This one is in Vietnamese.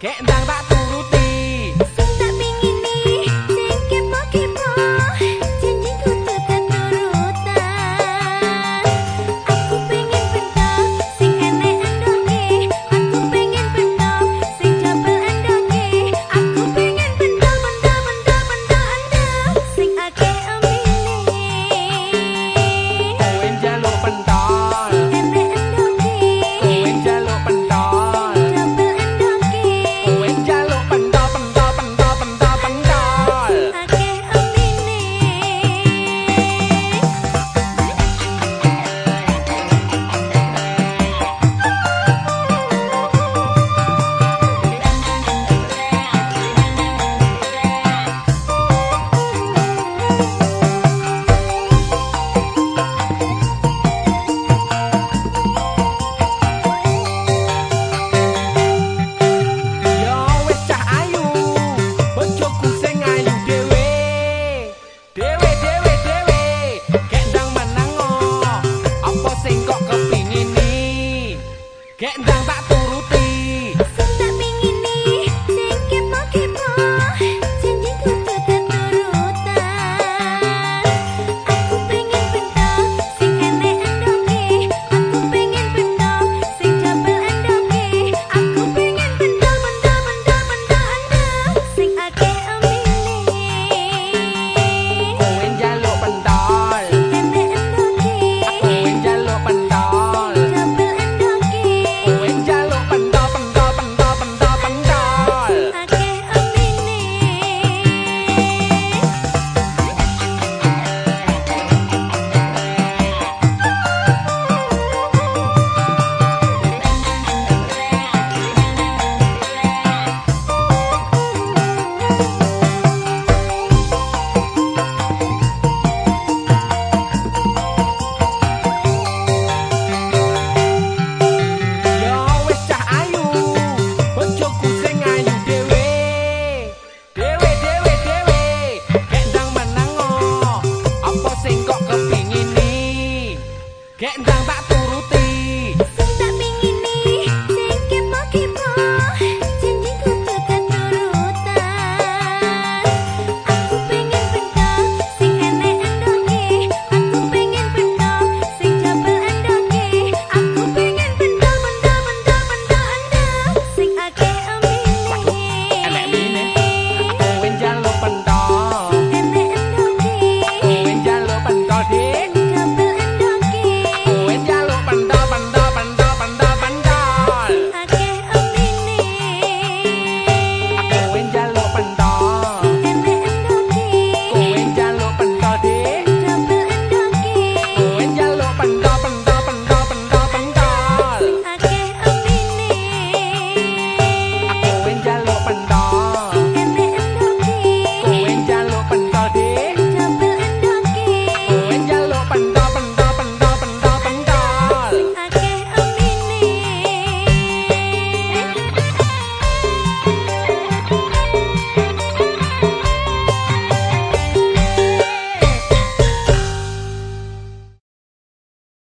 kẹn đang đã